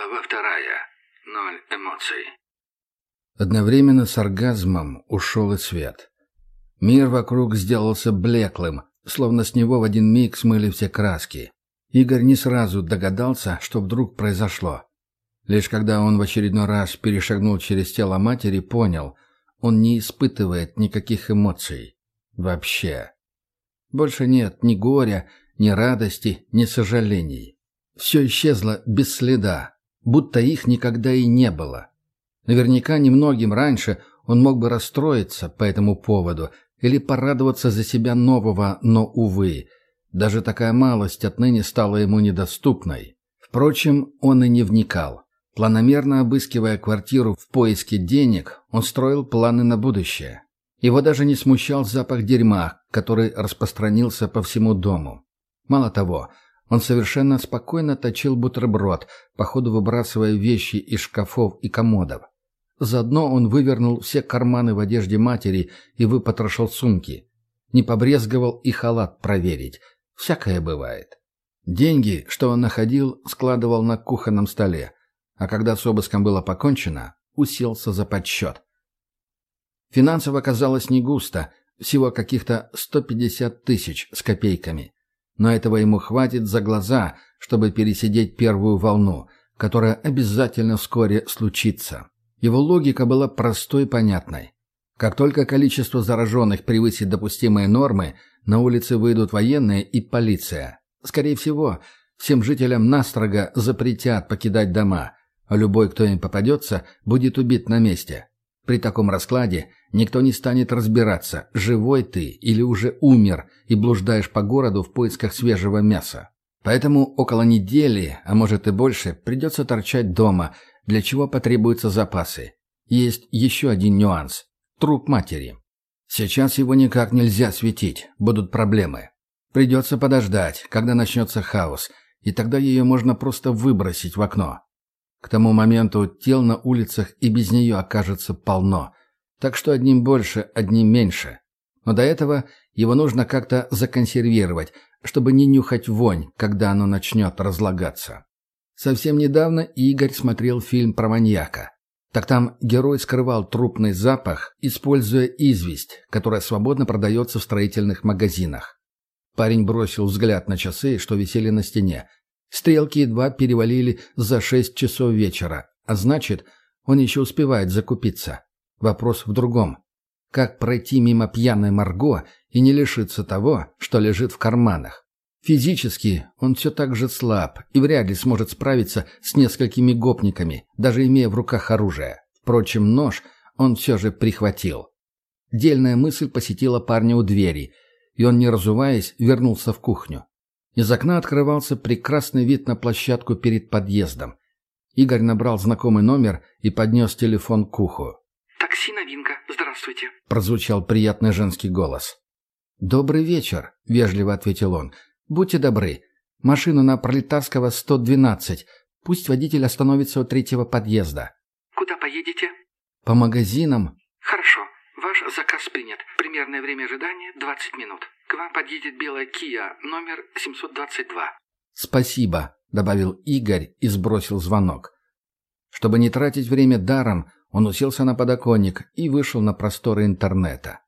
Глава вторая. Ноль эмоций. Одновременно с оргазмом ушел и свет. Мир вокруг сделался блеклым, словно с него в один миг смыли все краски. Игорь не сразу догадался, что вдруг произошло. Лишь когда он в очередной раз перешагнул через тело матери, понял, он не испытывает никаких эмоций. Вообще. Больше нет ни горя, ни радости, ни сожалений. Все исчезло без следа, будто их никогда и не было. Наверняка немногим раньше он мог бы расстроиться по этому поводу или порадоваться за себя нового, но, увы, даже такая малость отныне стала ему недоступной. Впрочем, он и не вникал. Планомерно обыскивая квартиру в поиске денег, он строил планы на будущее. Его даже не смущал запах дерьма, который распространился по всему дому. Мало того, он совершенно спокойно точил бутерброд, походу выбрасывая вещи из шкафов и комодов. Заодно он вывернул все карманы в одежде матери и выпотрошил сумки. Не побрезговал и халат проверить. Всякое бывает. Деньги, что он находил, складывал на кухонном столе, а когда с обыском было покончено, уселся за подсчет. Финансово оказалось не густо, всего каких-то 150 тысяч с копейками но этого ему хватит за глаза, чтобы пересидеть первую волну, которая обязательно вскоре случится. Его логика была простой и понятной. Как только количество зараженных превысит допустимые нормы, на улицы выйдут военные и полиция. Скорее всего, всем жителям настрого запретят покидать дома, а любой, кто им попадется, будет убит на месте. При таком раскладе никто не станет разбираться, живой ты или уже умер и блуждаешь по городу в поисках свежего мяса. Поэтому около недели, а может и больше, придется торчать дома, для чего потребуются запасы. Есть еще один нюанс – труп матери. Сейчас его никак нельзя светить, будут проблемы. Придется подождать, когда начнется хаос, и тогда ее можно просто выбросить в окно. К тому моменту тел на улицах и без нее окажется полно. Так что одним больше, одним меньше. Но до этого его нужно как-то законсервировать, чтобы не нюхать вонь, когда оно начнет разлагаться. Совсем недавно Игорь смотрел фильм про маньяка. Так там герой скрывал трупный запах, используя известь, которая свободно продается в строительных магазинах. Парень бросил взгляд на часы, что висели на стене, Стрелки едва перевалили за шесть часов вечера, а значит, он еще успевает закупиться. Вопрос в другом. Как пройти мимо пьяной Марго и не лишиться того, что лежит в карманах? Физически он все так же слаб и вряд ли сможет справиться с несколькими гопниками, даже имея в руках оружие. Впрочем, нож он все же прихватил. Дельная мысль посетила парня у двери, и он, не разуваясь, вернулся в кухню. Из окна открывался прекрасный вид на площадку перед подъездом. Игорь набрал знакомый номер и поднес телефон к уху. «Такси «Новинка». Здравствуйте», — прозвучал приятный женский голос. «Добрый вечер», — вежливо ответил он. «Будьте добры. Машину на Пролетарского 112. Пусть водитель остановится у третьего подъезда». «Куда поедете?» «По магазинам». «Хорошо. Ваш заказ принят. Примерное время ожидания – 20 минут. К вам подъедет белая Kia, номер 722. «Спасибо», — добавил Игорь и сбросил звонок. Чтобы не тратить время даром, он уселся на подоконник и вышел на просторы интернета.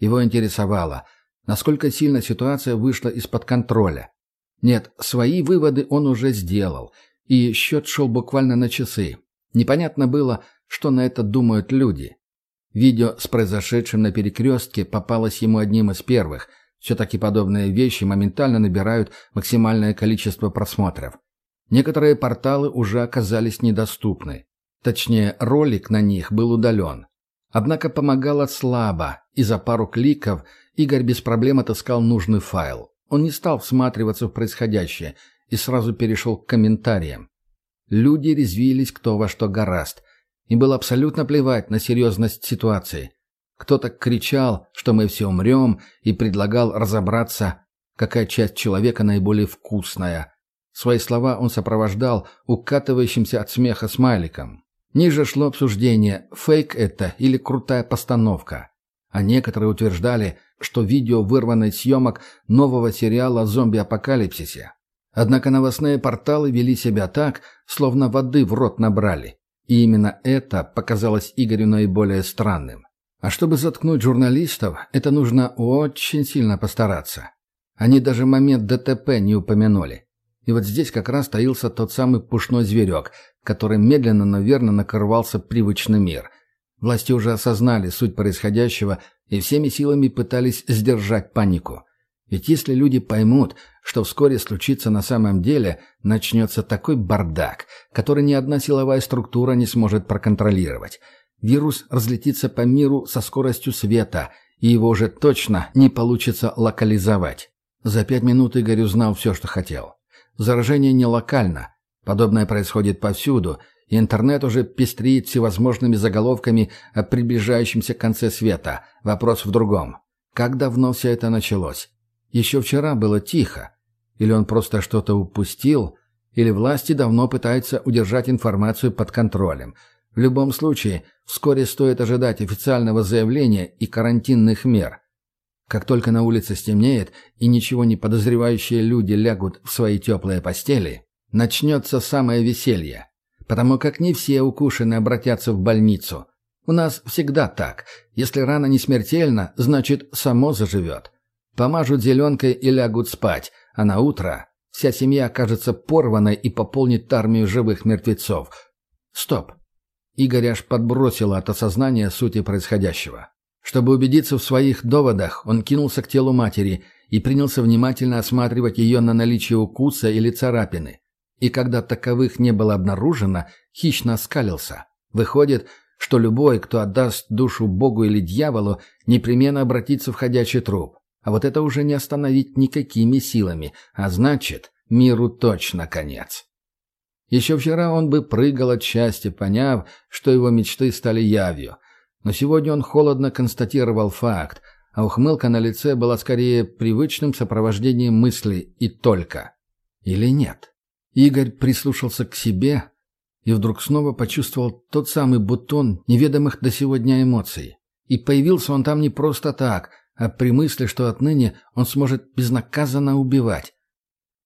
Его интересовало, насколько сильно ситуация вышла из-под контроля. Нет, свои выводы он уже сделал, и счет шел буквально на часы. Непонятно было, что на это думают люди. Видео с произошедшим на перекрестке попалось ему одним из первых — все-таки подобные вещи моментально набирают максимальное количество просмотров. Некоторые порталы уже оказались недоступны. Точнее, ролик на них был удален. Однако помогало слабо, и за пару кликов Игорь без проблем отыскал нужный файл. Он не стал всматриваться в происходящее и сразу перешел к комментариям. Люди резвились кто во что гораст. Им было абсолютно плевать на серьезность ситуации. Кто-то кричал, что мы все умрем, и предлагал разобраться, какая часть человека наиболее вкусная. Свои слова он сопровождал укатывающимся от смеха смайликом. Ниже шло обсуждение, фейк это или крутая постановка. А некоторые утверждали, что видео вырвано из съемок нового сериала о зомби-апокалипсисе. Однако новостные порталы вели себя так, словно воды в рот набрали. И именно это показалось Игорю наиболее странным. А чтобы заткнуть журналистов, это нужно очень сильно постараться. Они даже момент ДТП не упомянули. И вот здесь как раз таился тот самый пушной зверек, который медленно, но верно накрывался привычный мир. Власти уже осознали суть происходящего и всеми силами пытались сдержать панику. Ведь если люди поймут, что вскоре случится на самом деле, начнется такой бардак, который ни одна силовая структура не сможет проконтролировать. Вирус разлетится по миру со скоростью света, и его уже точно не получится локализовать. За пять минут Игорь узнал все, что хотел. Заражение не локально. Подобное происходит повсюду, и интернет уже пестрит всевозможными заголовками о приближающемся конце света. Вопрос в другом. Как давно все это началось? Еще вчера было тихо. Или он просто что-то упустил, или власти давно пытаются удержать информацию под контролем. В любом случае, вскоре стоит ожидать официального заявления и карантинных мер. Как только на улице стемнеет и ничего не подозревающие люди лягут в свои теплые постели, начнется самое веселье. Потому как не все укушенные обратятся в больницу. У нас всегда так. Если рана не смертельна, значит, само заживет. Помажут зеленкой и лягут спать, а на утро вся семья окажется порванной и пополнит армию живых мертвецов. Стоп. Игорь аж подбросило от осознания сути происходящего. Чтобы убедиться в своих доводах, он кинулся к телу матери и принялся внимательно осматривать ее на наличие укуса или царапины. И когда таковых не было обнаружено, хищно оскалился. Выходит, что любой, кто отдаст душу Богу или дьяволу, непременно обратится в ходячий труп. А вот это уже не остановить никакими силами, а значит, миру точно конец. Еще вчера он бы прыгал от счастья, поняв, что его мечты стали явью, но сегодня он холодно констатировал факт, а ухмылка на лице была скорее привычным сопровождением мысли и только. Или нет? Игорь прислушался к себе и вдруг снова почувствовал тот самый бутон неведомых до сегодня эмоций. И появился он там не просто так, а при мысли, что отныне он сможет безнаказанно убивать.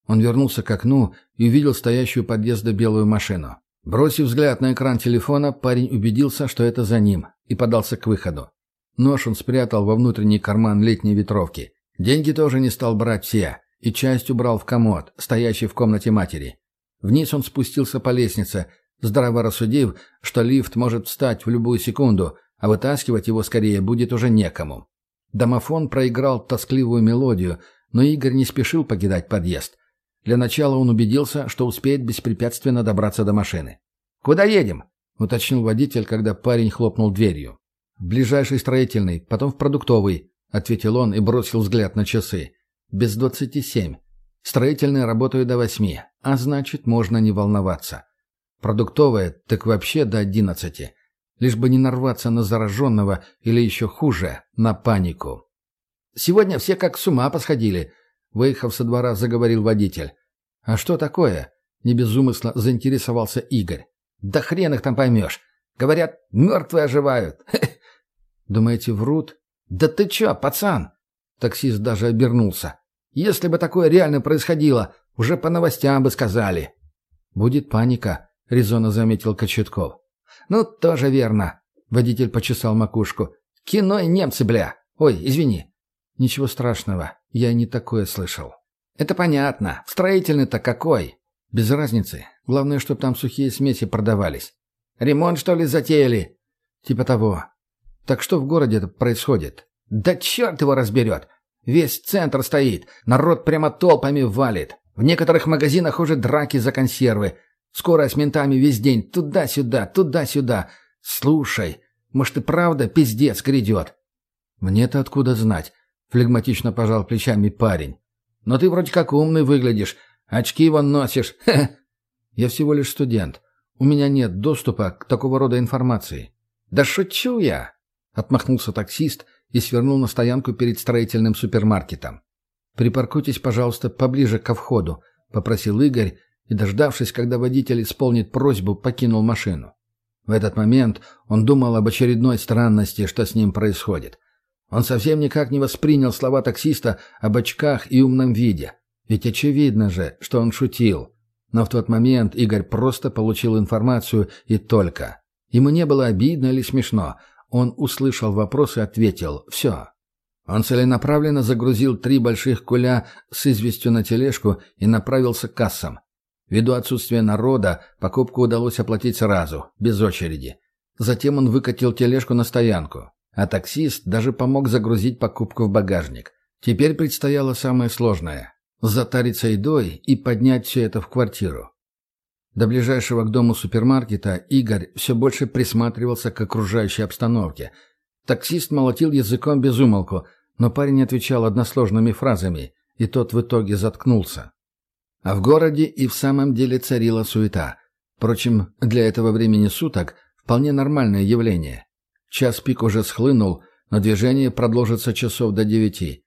Он вернулся к окну и увидел стоящую у подъезда белую машину. Бросив взгляд на экран телефона, парень убедился, что это за ним, и подался к выходу. Нож он спрятал во внутренний карман летней ветровки. Деньги тоже не стал брать все, и часть убрал в комод, стоящий в комнате матери. Вниз он спустился по лестнице, здраво рассудив, что лифт может встать в любую секунду, а вытаскивать его скорее будет уже некому. Домофон проиграл тоскливую мелодию, но Игорь не спешил покидать подъезд. Для начала он убедился, что успеет беспрепятственно добраться до машины. «Куда едем?» — уточнил водитель, когда парень хлопнул дверью. «В ближайший строительный, потом в продуктовый», — ответил он и бросил взгляд на часы. «Без двадцати семь. Строительные работают до восьми, а значит, можно не волноваться. Продуктовые так вообще до одиннадцати. Лишь бы не нарваться на зараженного или еще хуже, на панику». «Сегодня все как с ума посходили», — выехав со двора, заговорил водитель. «А что такое?» — не без умысла заинтересовался Игорь. «Да хрен их там поймешь. Говорят, мертвые оживают». «Думаете, врут?» «Да ты чё, пацан?» Таксист даже обернулся. «Если бы такое реально происходило, уже по новостям бы сказали». «Будет паника», — резонно заметил Кочетков. «Ну, тоже верно», — водитель почесал макушку. «Кино и немцы, бля. Ой, извини». «Ничего страшного, я не такое слышал». «Это понятно. Строительный-то какой?» «Без разницы. Главное, чтобы там сухие смеси продавались». «Ремонт, что ли, затеяли?» «Типа того. Так что в городе происходит?» «Да черт его разберет! Весь центр стоит, народ прямо толпами валит. В некоторых магазинах уже драки за консервы. Скоро с ментами весь день туда-сюда, туда-сюда. Слушай, может и правда пиздец грядет?» «Мне-то откуда знать?» — флегматично пожал плечами парень. Но ты вроде как умный выглядишь. Очки вон носишь. Я всего лишь студент. У меня нет доступа к такого рода информации. Да шучу я, отмахнулся таксист и свернул на стоянку перед строительным супермаркетом. Припаркуйтесь, пожалуйста, поближе ко входу, попросил Игорь и, дождавшись, когда водитель исполнит просьбу, покинул машину. В этот момент он думал об очередной странности, что с ним происходит. Он совсем никак не воспринял слова таксиста об очках и умном виде. Ведь очевидно же, что он шутил. Но в тот момент Игорь просто получил информацию и только. Ему не было обидно или смешно. Он услышал вопрос и ответил «все». Он целенаправленно загрузил три больших куля с известью на тележку и направился к кассам. Ввиду отсутствия народа, покупку удалось оплатить сразу, без очереди. Затем он выкатил тележку на стоянку, а таксист даже помог загрузить покупку в багажник. Теперь предстояло самое сложное – затариться едой и поднять все это в квартиру. До ближайшего к дому супермаркета Игорь все больше присматривался к окружающей обстановке. Таксист молотил языком без умолку, но парень отвечал односложными фразами, и тот в итоге заткнулся. А в городе и в самом деле царила суета. Впрочем, для этого времени суток вполне нормальное явление. Час пик уже схлынул, но движение продолжится часов до девяти.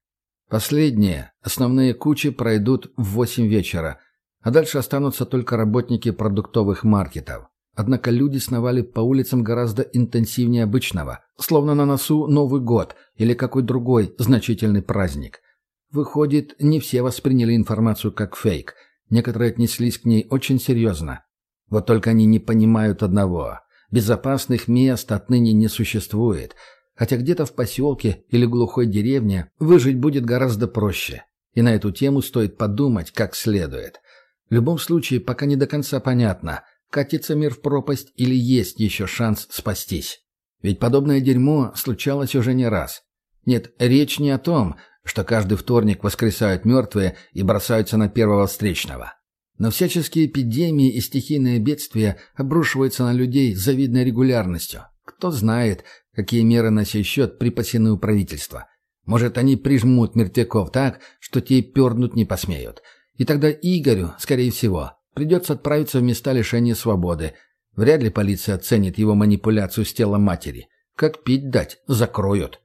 Последние, основные кучи пройдут в восемь вечера, а дальше останутся только работники продуктовых маркетов. Однако люди сновали по улицам гораздо интенсивнее обычного, словно на носу Новый год или какой другой значительный праздник – Выходит, не все восприняли информацию как фейк. Некоторые отнеслись к ней очень серьезно. Вот только они не понимают одного. Безопасных мест отныне не существует. Хотя где-то в поселке или глухой деревне выжить будет гораздо проще. И на эту тему стоит подумать как следует. В любом случае, пока не до конца понятно, катится мир в пропасть или есть еще шанс спастись. Ведь подобное дерьмо случалось уже не раз. Нет, речь не о том, что каждый вторник воскресают мертвые и бросаются на первого встречного. Но всяческие эпидемии и стихийные бедствия обрушиваются на людей с завидной регулярностью. Кто знает, какие меры на сей счет припасены у правительства. Может, они прижмут мертвяков так, что те пернуть не посмеют. И тогда Игорю, скорее всего, придется отправиться в места лишения свободы. Вряд ли полиция оценит его манипуляцию с телом матери. Как пить дать, закроют.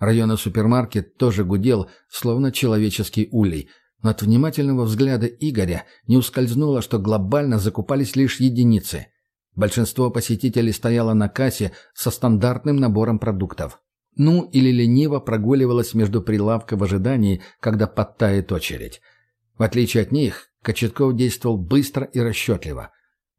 Районный супермаркет тоже гудел, словно человеческий улей, но от внимательного взгляда Игоря не ускользнуло, что глобально закупались лишь единицы. Большинство посетителей стояло на кассе со стандартным набором продуктов. Ну, или лениво прогуливалось между прилавком в ожидании, когда подтает очередь. В отличие от них, Кочетков действовал быстро и расчетливо.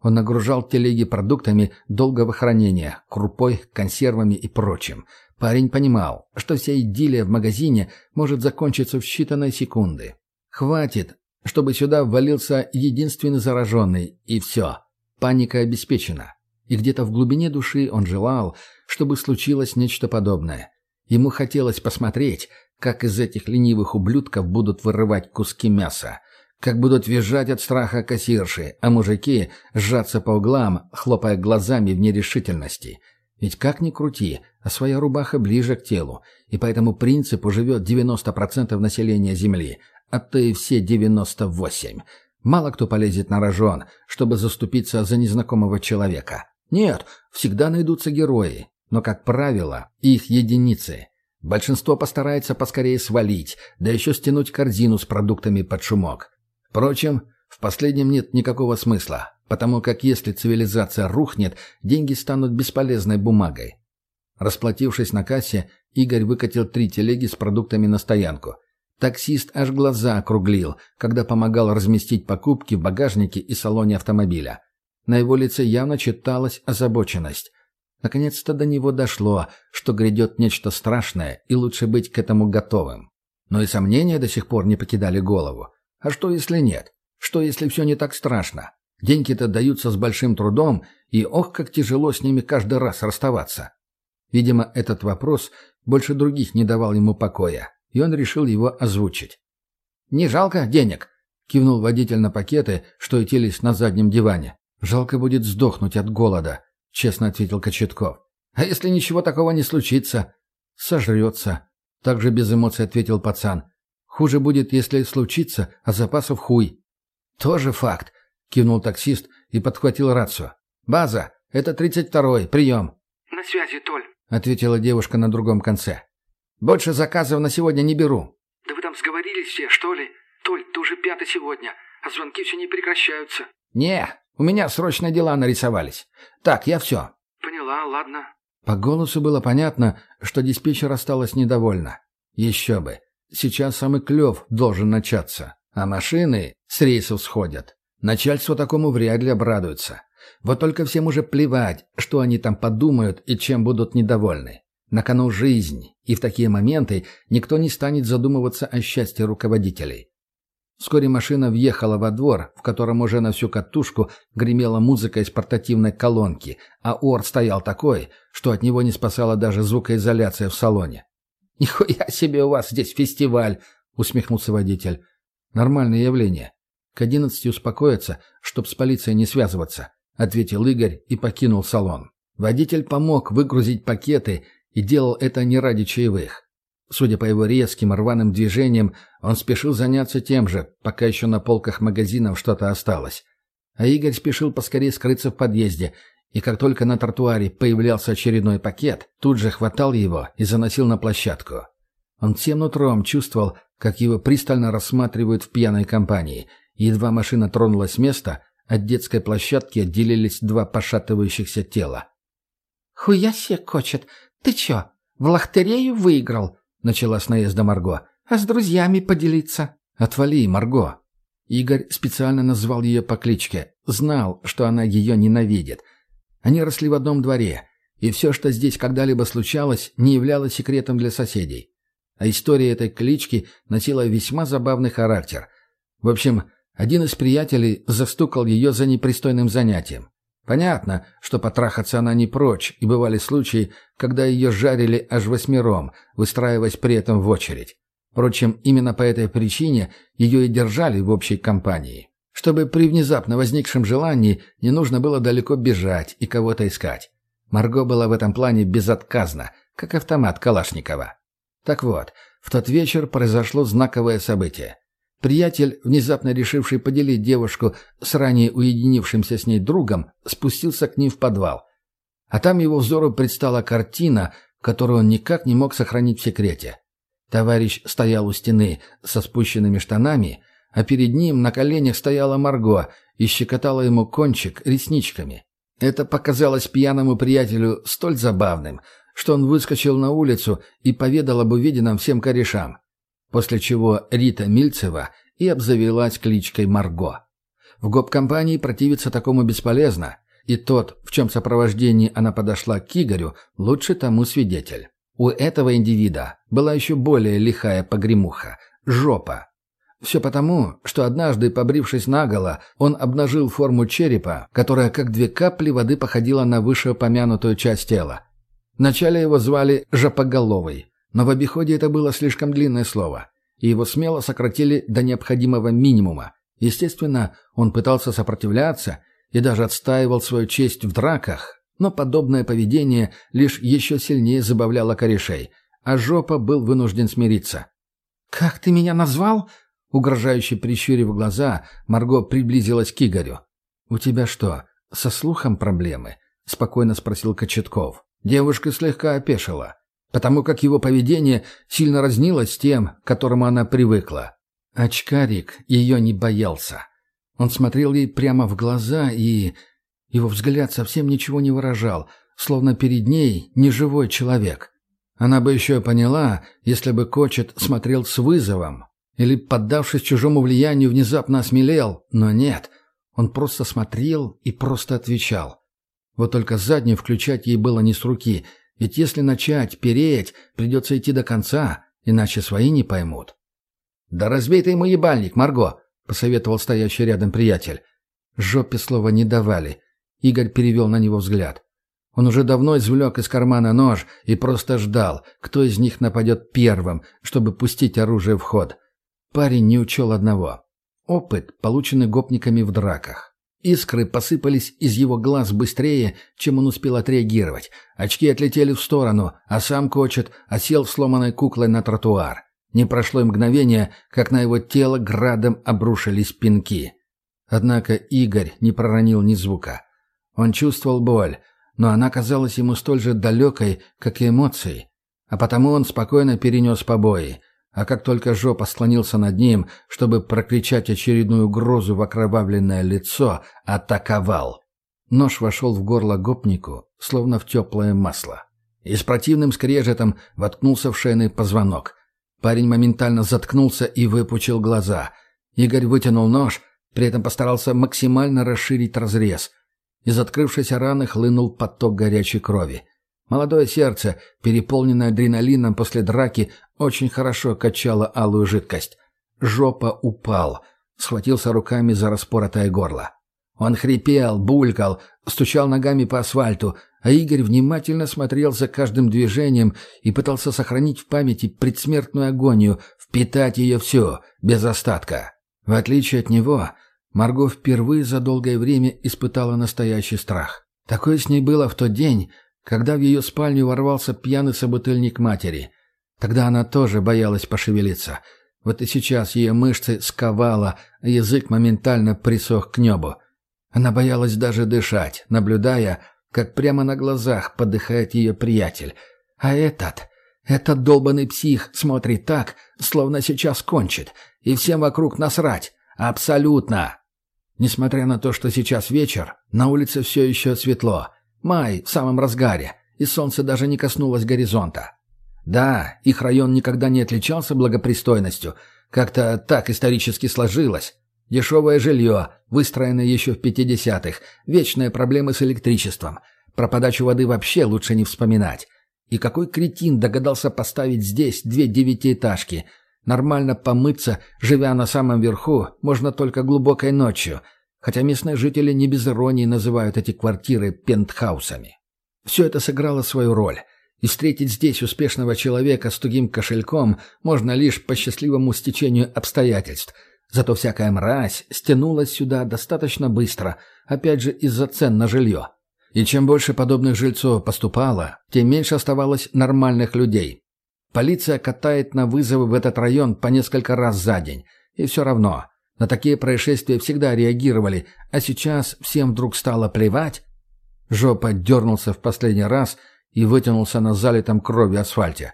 Он нагружал телеги продуктами долгого хранения, крупой, консервами и прочим. Парень понимал, что вся идиллия в магазине может закончиться в считанные секунды. Хватит, чтобы сюда ввалился единственный зараженный, и все. Паника обеспечена. И где-то в глубине души он желал, чтобы случилось нечто подобное. Ему хотелось посмотреть, как из этих ленивых ублюдков будут вырывать куски мяса, как будут визжать от страха кассирши, а мужики сжаться по углам, хлопая глазами в нерешительности – ведь как ни крути, а своя рубаха ближе к телу, и по этому принципу живет 90% населения Земли, а то и все 98%. Мало кто полезет на рожон, чтобы заступиться за незнакомого человека. Нет, всегда найдутся герои, но, как правило, их единицы. Большинство постарается поскорее свалить, да еще стянуть корзину с продуктами под шумок. Впрочем, в последнем нет никакого смысла потому как если цивилизация рухнет, деньги станут бесполезной бумагой. Расплатившись на кассе, Игорь выкатил три телеги с продуктами на стоянку. Таксист аж глаза округлил, когда помогал разместить покупки в багажнике и салоне автомобиля. На его лице явно читалась озабоченность. Наконец-то до него дошло, что грядет нечто страшное, и лучше быть к этому готовым. Но и сомнения до сих пор не покидали голову. А что, если нет? Что, если все не так страшно? Деньги-то даются с большим трудом, и ох, как тяжело с ними каждый раз расставаться. Видимо, этот вопрос больше других не давал ему покоя, и он решил его озвучить. «Не жалко денег?» — кивнул водитель на пакеты, что ютились на заднем диване. «Жалко будет сдохнуть от голода», — честно ответил Кочетков. «А если ничего такого не случится?» «Сожрется», — также без эмоций ответил пацан. «Хуже будет, если случится, а запасов хуй». «Тоже факт», кивнул таксист и подхватил рацию. «База, это тридцать второй, прием!» «На связи, Толь», — ответила девушка на другом конце. «Больше заказов на сегодня не беру». «Да вы там сговорились все, что ли? Толь, ты уже пятый сегодня, а звонки все не прекращаются». «Не, у меня срочно дела нарисовались. Так, я все». «Поняла, ладно». По голосу было понятно, что диспетчер осталась недовольна. Еще бы. Сейчас самый клев должен начаться. А машины с рейсов сходят. Начальство такому вряд ли обрадуется. Вот только всем уже плевать, что они там подумают и чем будут недовольны. На кону жизнь, и в такие моменты никто не станет задумываться о счастье руководителей. Вскоре машина въехала во двор, в котором уже на всю катушку гремела музыка из портативной колонки, а ор стоял такой, что от него не спасала даже звукоизоляция в салоне. «Нихуя себе у вас здесь фестиваль!» — усмехнулся водитель. «Нормальное явление. К одиннадцати успокоиться, чтоб с полицией не связываться», — ответил Игорь и покинул салон. Водитель помог выгрузить пакеты и делал это не ради чаевых. Судя по его резким рваным движениям, он спешил заняться тем же, пока еще на полках магазинов что-то осталось. А Игорь спешил поскорее скрыться в подъезде, и как только на тротуаре появлялся очередной пакет, тут же хватал его и заносил на площадку. Он всем нутром чувствовал, как его пристально рассматривают в пьяной компании, едва машина тронулась с места, от детской площадки отделились два пошатывающихся тела. «Хуя себе, кочет! Ты чё, в лохтерею выиграл?» — начала с наезда Марго. «А с друзьями поделиться?» «Отвали, Марго!» Игорь специально назвал ее по кличке. Знал, что она ее ненавидит. Они росли в одном дворе, и все, что здесь когда-либо случалось, не являлось секретом для соседей. А история этой клички носила весьма забавный характер. В общем, один из приятелей застукал ее за непристойным занятием. Понятно, что потрахаться она не прочь, и бывали случаи, когда ее жарили аж восьмером, выстраиваясь при этом в очередь. Впрочем, именно по этой причине ее и держали в общей компании. Чтобы при внезапно возникшем желании не нужно было далеко бежать и кого-то искать. Марго была в этом плане безотказна, как автомат Калашникова. Так вот, в тот вечер произошло знаковое событие. Приятель, внезапно решивший поделить девушку с ранее уединившимся с ней другом, спустился к ним в подвал. А там его взору предстала картина, которую он никак не мог сохранить в секрете. Товарищ стоял у стены со спущенными штанами, а перед ним на коленях стояла Марго и щекотала ему кончик ресничками. Это показалось пьяному приятелю столь забавным, что он выскочил на улицу и поведал об увиденном всем корешам после чего Рита Мильцева и обзавелась кличкой Марго. В гоп-компании противиться такому бесполезно, и тот, в чем сопровождении она подошла к Игорю, лучше тому свидетель. У этого индивида была еще более лихая погремуха – жопа. Все потому, что однажды, побрившись наголо, он обнажил форму черепа, которая как две капли воды походила на вышеупомянутую часть тела. Вначале его звали Жопоголовый, но в обиходе это было слишком длинное слово, и его смело сократили до необходимого минимума. Естественно, он пытался сопротивляться и даже отстаивал свою честь в драках, но подобное поведение лишь еще сильнее забавляло корешей, а жопа был вынужден смириться. «Как ты меня назвал?» Угрожающе прищурив глаза, Марго приблизилась к Игорю. «У тебя что, со слухом проблемы?» — спокойно спросил Кочетков. Девушка слегка опешила потому как его поведение сильно разнилось с тем, к которому она привыкла. Очкарик ее не боялся. Он смотрел ей прямо в глаза, и... Его взгляд совсем ничего не выражал, словно перед ней неживой человек. Она бы еще поняла, если бы Кочет смотрел с вызовом, или, поддавшись чужому влиянию, внезапно осмелел, но нет, он просто смотрел и просто отвечал. Вот только заднюю включать ей было не с руки — ведь если начать переть, придется идти до конца, иначе свои не поймут. «Да разбей ты ему ебальник, Марго!» — посоветовал стоящий рядом приятель. Жопе слова не давали. Игорь перевел на него взгляд. Он уже давно извлек из кармана нож и просто ждал, кто из них нападет первым, чтобы пустить оружие в ход. Парень не учел одного. Опыт, полученный гопниками в драках. Искры посыпались из его глаз быстрее, чем он успел отреагировать. Очки отлетели в сторону, а сам Кочет осел сломанной куклой на тротуар. Не прошло и мгновение, как на его тело градом обрушились пинки. Однако Игорь не проронил ни звука. Он чувствовал боль, но она казалась ему столь же далекой, как и эмоции. А потому он спокойно перенес побои – а как только жопа склонился над ним, чтобы прокричать очередную угрозу в окровавленное лицо, атаковал. Нож вошел в горло гопнику, словно в теплое масло. И с противным скрежетом воткнулся в шейный позвонок. Парень моментально заткнулся и выпучил глаза. Игорь вытянул нож, при этом постарался максимально расширить разрез. Из открывшейся раны хлынул поток горячей крови. Молодое сердце, переполненное адреналином после драки, очень хорошо качало алую жидкость. Жопа упал, схватился руками за распоротое горло. Он хрипел, булькал, стучал ногами по асфальту, а Игорь внимательно смотрел за каждым движением и пытался сохранить в памяти предсмертную агонию, впитать ее все, без остатка. В отличие от него, Марго впервые за долгое время испытала настоящий страх. Такое с ней было в тот день, когда в ее спальню ворвался пьяный собутыльник матери. Тогда она тоже боялась пошевелиться. Вот и сейчас ее мышцы сковало, а язык моментально присох к небу. Она боялась даже дышать, наблюдая, как прямо на глазах подыхает ее приятель. А этот, этот долбанный псих смотрит так, словно сейчас кончит, и всем вокруг насрать. Абсолютно. Несмотря на то, что сейчас вечер, на улице все еще светло. Май в самом разгаре, и солнце даже не коснулось горизонта. Да, их район никогда не отличался благопристойностью. Как-то так исторически сложилось. Дешевое жилье, выстроенное еще в 50-х, вечные проблемы с электричеством. Про подачу воды вообще лучше не вспоминать. И какой кретин догадался поставить здесь две девятиэтажки. Нормально помыться, живя на самом верху, можно только глубокой ночью. Хотя местные жители не без иронии называют эти квартиры пентхаусами. Все это сыграло свою роль. И встретить здесь успешного человека с тугим кошельком можно лишь по счастливому стечению обстоятельств – Зато всякая мразь стянулась сюда достаточно быстро, опять же из-за цен на жилье. И чем больше подобных жильцов поступало, тем меньше оставалось нормальных людей. Полиция катает на вызовы в этот район по несколько раз за день. И все равно, на такие происшествия всегда реагировали, а сейчас всем вдруг стало плевать. Жопа дернулся в последний раз и вытянулся на залитом кровью асфальте.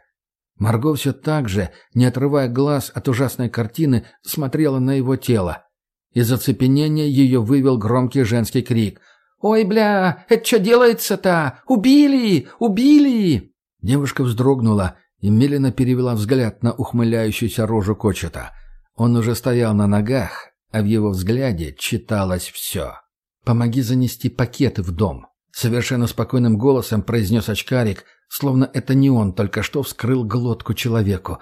Марго все так же, не отрывая глаз от ужасной картины, смотрела на его тело. Из оцепенения ее вывел громкий женский крик. «Ой, бля, это что делается-то? Убили! Убили!» Девушка вздрогнула и медленно перевела взгляд на ухмыляющуюся рожу Кочета. Он уже стоял на ногах, а в его взгляде читалось все. «Помоги занести пакеты в дом», — совершенно спокойным голосом произнес очкарик, словно это не он только что вскрыл глотку человеку.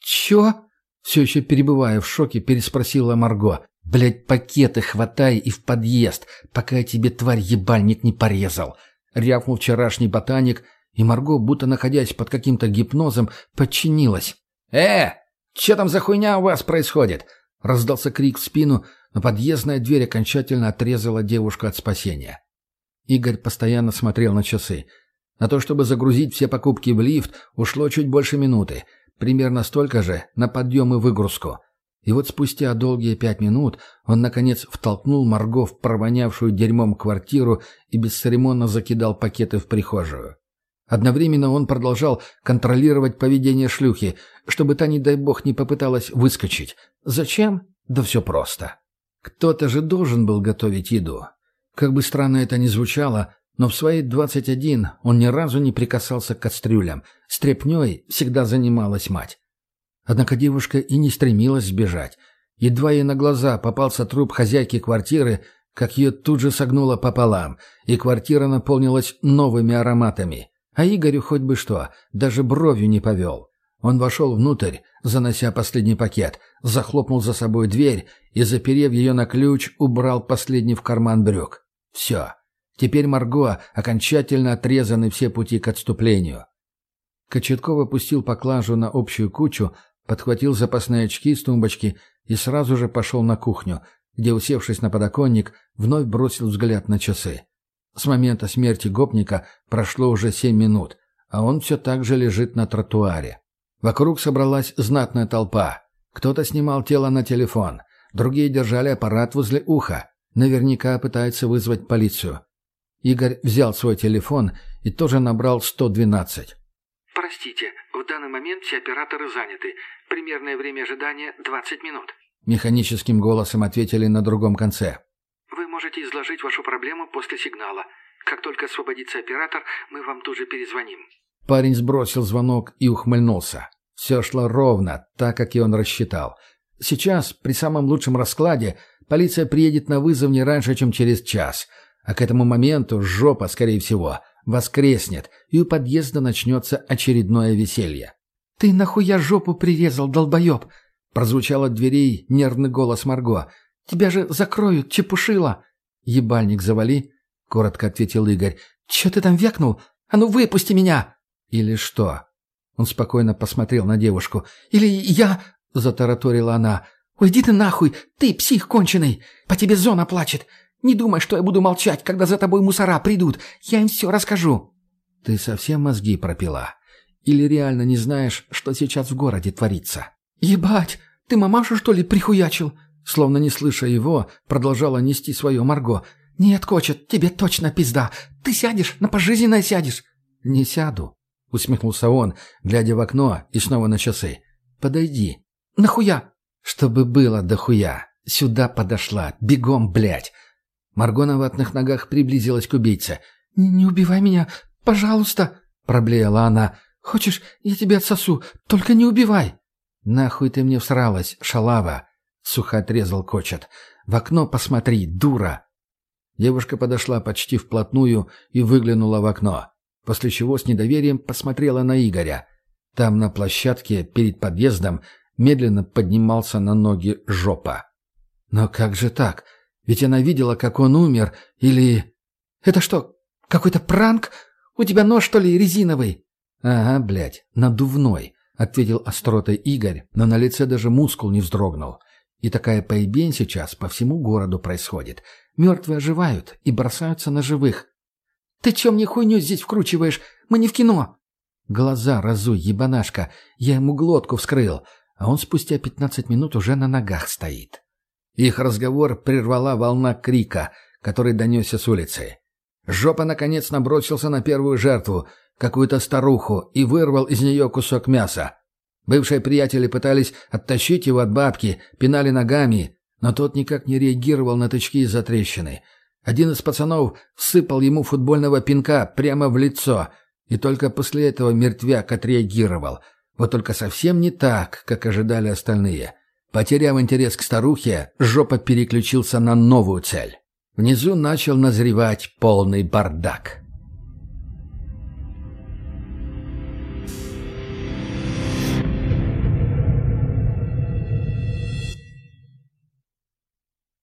«Чё?» Все еще перебывая в шоке, переспросила Марго. «Блядь, пакеты хватай и в подъезд, пока я тебе, тварь, ебальник не порезал!» Рявкнул вчерашний ботаник, и Марго, будто находясь под каким-то гипнозом, подчинилась. «Э, что там за хуйня у вас происходит?» Раздался крик в спину, но подъездная дверь окончательно отрезала девушку от спасения. Игорь постоянно смотрел на часы. На то, чтобы загрузить все покупки в лифт, ушло чуть больше минуты. Примерно столько же на подъем и выгрузку. И вот спустя долгие пять минут он, наконец, втолкнул Марго в провонявшую дерьмом квартиру и бесцеремонно закидал пакеты в прихожую. Одновременно он продолжал контролировать поведение шлюхи, чтобы та, не дай бог, не попыталась выскочить. Зачем? Да все просто. Кто-то же должен был готовить еду. Как бы странно это ни звучало, но в свои 21 он ни разу не прикасался к кастрюлям. Стрепнёй всегда занималась мать. Однако девушка и не стремилась сбежать. Едва ей на глаза попался труп хозяйки квартиры, как ее тут же согнуло пополам, и квартира наполнилась новыми ароматами. А Игорю хоть бы что, даже бровью не повел. Он вошел внутрь, занося последний пакет, захлопнул за собой дверь и, заперев ее на ключ, убрал последний в карман брюк. Все. Теперь Марго окончательно отрезаны все пути к отступлению. Кочетков опустил поклажу на общую кучу, подхватил запасные очки с тумбочки и сразу же пошел на кухню, где, усевшись на подоконник, вновь бросил взгляд на часы. С момента смерти гопника прошло уже семь минут, а он все так же лежит на тротуаре. Вокруг собралась знатная толпа. Кто-то снимал тело на телефон, другие держали аппарат возле уха. Наверняка пытается вызвать полицию. Игорь взял свой телефон и тоже набрал 112. «Простите, в данный момент все операторы заняты. Примерное время ожидания 20 минут». Механическим голосом ответили на другом конце. «Вы можете изложить вашу проблему после сигнала. Как только освободится оператор, мы вам тут же перезвоним». Парень сбросил звонок и ухмыльнулся. Все шло ровно, так, как и он рассчитал. Сейчас, при самом лучшем раскладе, полиция приедет на вызов не раньше, чем через час. А к этому моменту жопа, скорее всего, воскреснет, и у подъезда начнется очередное веселье. «Ты нахуя жопу прирезал, долбоеб?» Прозвучал от дверей нервный голос Марго. «Тебя же закроют, чепушила!» «Ебальник завали», — коротко ответил Игорь. «Че ты там вякнул? А ну выпусти меня!» «Или что?» Он спокойно посмотрел на девушку. «Или я...» — затараторила она. «Уйди ты нахуй! Ты псих конченый! По тебе зона плачет! Не думай, что я буду молчать, когда за тобой мусора придут! Я им все расскажу!» «Ты совсем мозги пропила? Или реально не знаешь, что сейчас в городе творится?» «Ебать! Ты мамашу, что ли, прихуячил?» Словно не слыша его, продолжала нести свое Марго. «Нет, Кочет, тебе точно пизда! Ты сядешь, на пожизненное сядешь!» «Не сяду», — усмехнулся он, глядя в окно и снова на часы. «Подойди». «Нахуя?» «Чтобы было дохуя. Сюда подошла. Бегом, блядь!» Марго на ватных ногах приблизилась к убийце. «Не убивай меня, пожалуйста!» — проблеяла она. «Хочешь, я тебя отсосу, только не убивай!» «Нахуй ты мне всралась, шалава!» — сухо отрезал Кочет. «В окно посмотри, дура!» Девушка подошла почти вплотную и выглянула в окно, после чего с недоверием посмотрела на Игоря. Там на площадке перед подъездом медленно поднимался на ноги жопа. «Но как же так? Ведь она видела, как он умер, или...» «Это что, какой-то пранк? У тебя нож, что ли, резиновый?» «Ага, блядь, надувной», — ответил остротой Игорь, но на лице даже мускул не вздрогнул. И такая поебень сейчас по всему городу происходит. Мертвые оживают и бросаются на живых. «Ты чё мне хуйню здесь вкручиваешь? Мы не в кино!» «Глаза разуй, ебанашка! Я ему глотку вскрыл, а он спустя пятнадцать минут уже на ногах стоит». Их разговор прервала волна крика, который донесся с улицы. Жопа, наконец, набросился на первую жертву, какую-то старуху, и вырвал из нее кусок мяса. Бывшие приятели пытались оттащить его от бабки, пинали ногами, но тот никак не реагировал на тычки из-за трещины. Один из пацанов всыпал ему футбольного пинка прямо в лицо, и только после этого мертвяк отреагировал. Вот только совсем не так, как ожидали остальные. Потеряв интерес к старухе, жопа переключился на новую цель. Внизу начал назревать полный бардак.